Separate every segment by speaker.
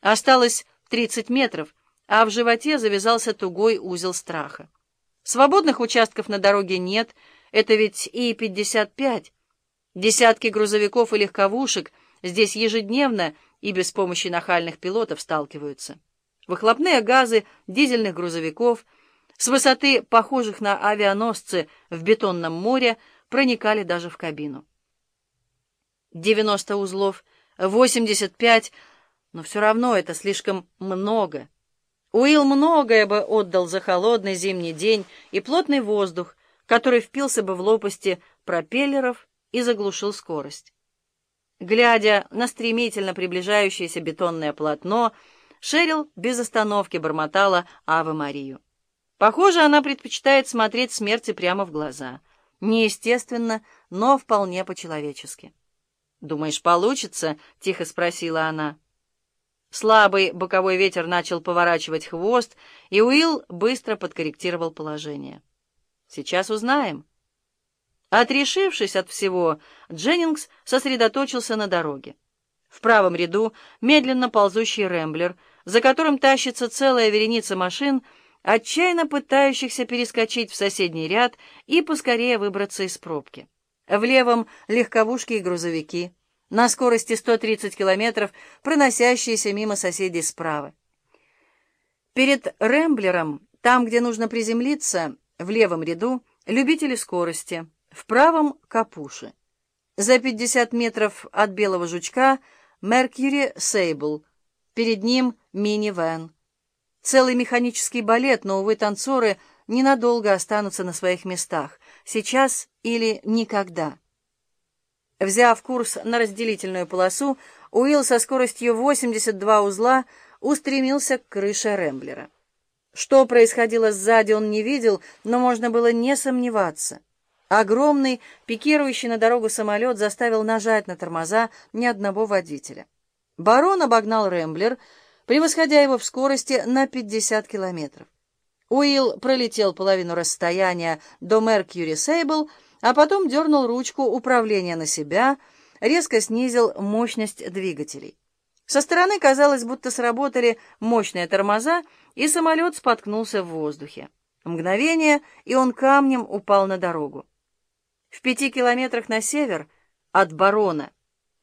Speaker 1: Осталось 30 метров, а в животе завязался тугой узел страха. Свободных участков на дороге нет, это ведь И-55. Десятки грузовиков и легковушек здесь ежедневно и без помощи нахальных пилотов сталкиваются. Выхлопные газы дизельных грузовиков с высоты, похожих на авианосцы в бетонном море, проникали даже в кабину. 90 узлов, 85, но все равно это слишком много. Уилл многое бы отдал за холодный зимний день и плотный воздух, который впился бы в лопасти пропеллеров и заглушил скорость. Глядя на стремительно приближающееся бетонное полотно, Шерил без остановки бормотала Аве Марию. Похоже, она предпочитает смотреть смерти прямо в глаза. Неестественно, но вполне по-человечески. «Думаешь, получится?» — тихо спросила она. Слабый боковой ветер начал поворачивать хвост, и Уилл быстро подкорректировал положение. «Сейчас узнаем». Отрешившись от всего, Дженнингс сосредоточился на дороге. В правом ряду медленно ползущий рэмблер, за которым тащится целая вереница машин, отчаянно пытающихся перескочить в соседний ряд и поскорее выбраться из пробки. В левом — легковушки и грузовики, на скорости 130 километров, проносящиеся мимо соседей справа. Перед рэмблером, там, где нужно приземлиться, в левом ряду, любители скорости — в правом — капуши. За 50 метров от белого жучка — Меркьюри Сейбл. Перед ним — мини-вэн. Целый механический балет, но, увы, танцоры ненадолго останутся на своих местах. Сейчас или никогда. Взяв курс на разделительную полосу, Уилл со скоростью 82 узла устремился к крыше Рэмблера. Что происходило сзади, он не видел, но можно было не сомневаться. Огромный, пикирующий на дорогу самолет заставил нажать на тормоза ни одного водителя. Барон обогнал Рэмблер, превосходя его в скорости на 50 километров. Уилл пролетел половину расстояния до Меркьюри Сейбл, а потом дернул ручку управления на себя, резко снизил мощность двигателей. Со стороны казалось, будто сработали мощные тормоза, и самолет споткнулся в воздухе. Мгновение, и он камнем упал на дорогу. В пяти километрах на север от барона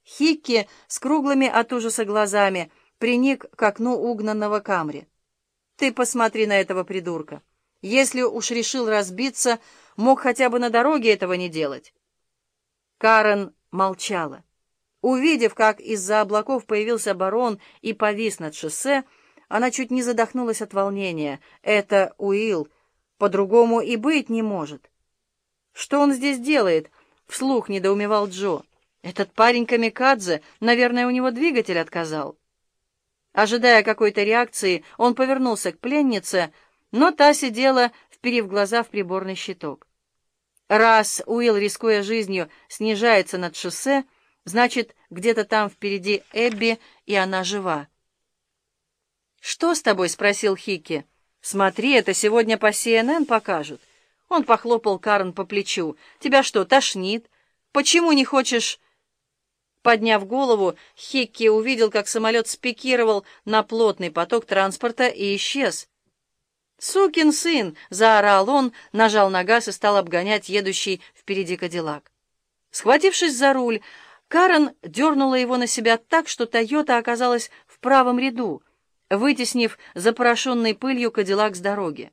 Speaker 1: Хикки с круглыми от ужаса глазами приник к окну угнанного камри. «Ты посмотри на этого придурка. Если уж решил разбиться, мог хотя бы на дороге этого не делать». Карен молчала. Увидев, как из-за облаков появился барон и повис над шоссе, она чуть не задохнулась от волнения. «Это Уилл. По-другому и быть не может». «Что он здесь делает?» — вслух недоумевал Джо. «Этот парень Камикадзе, наверное, у него двигатель отказал». Ожидая какой-то реакции, он повернулся к пленнице, но та сидела, вперив глаза в приборный щиток. Раз Уилл, рискуя жизнью, снижается над шоссе, значит, где-то там впереди Эбби, и она жива. «Что с тобой?» — спросил Хикки. «Смотри, это сегодня по CNN покажут». Он похлопал Карн по плечу. «Тебя что, тошнит? Почему не хочешь...» Подняв голову, Хикки увидел, как самолет спикировал на плотный поток транспорта и исчез. «Сукин сын!» — заорал он, нажал на газ и стал обгонять едущий впереди Кадиллак. Схватившись за руль, Карен дернула его на себя так, что «Тойота» оказалась в правом ряду, вытеснив запорошенной пылью Кадиллак с дороги.